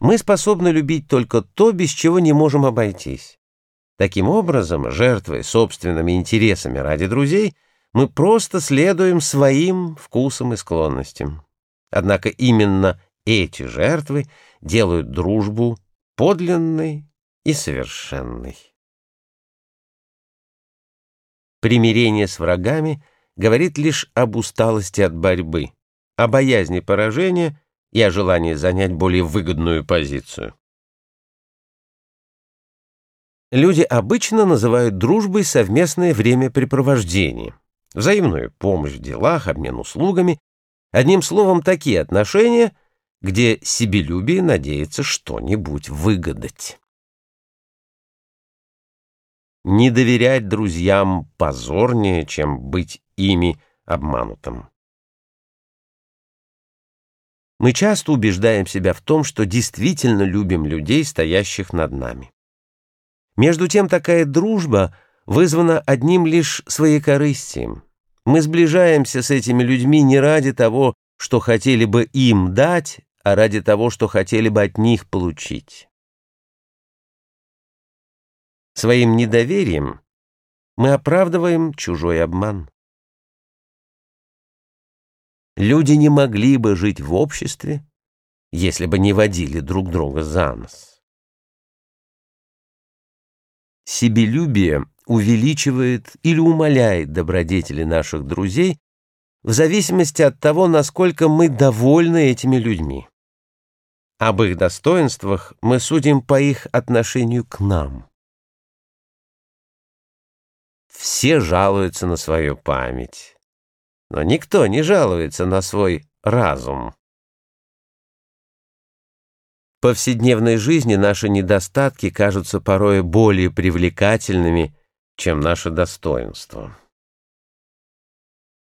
Мы способны любить только то, без чего не можем обойтись. Таким образом, жертвуя собственными интересами ради друзей, мы просто следуем своим вкусам и склонностям. Однако именно эти жертвы делают дружбу подлинной и совершенной. Примирение с врагами говорит лишь об усталости от борьбы, о боязни поражения и о желании занять более выгодную позицию. Люди обычно называют дружбой совместное времяпрепровождение, взаимную помощь в делах, обмен услугами, одним словом, такие отношения, где себелюбие надеется что-нибудь выгадать. Не доверять друзьям позорнее, чем быть ими обманутым. Мы часто убеждаем себя в том, что действительно любим людей, стоящих над нами. Между тем, такая дружба вызвана одним лишь своекорыстием. Мы сближаемся с этими людьми не ради того, что хотели бы им дать, а ради того, что хотели бы от них получить. Своим недоверием мы оправдываем чужой обман. Люди не могли бы жить в обществе, если бы не водили друг друга за нос. Себелюбие увеличивает или умаляет добродетели наших друзей в зависимости от того, насколько мы довольны этими людьми. Об их достоинствах мы судим по их отношению к нам. Все жалуются на свою память. Но никто не жалуется на свой разум. В повседневной жизни наши недостатки кажутся порой более привлекательными, чем наше достоинство.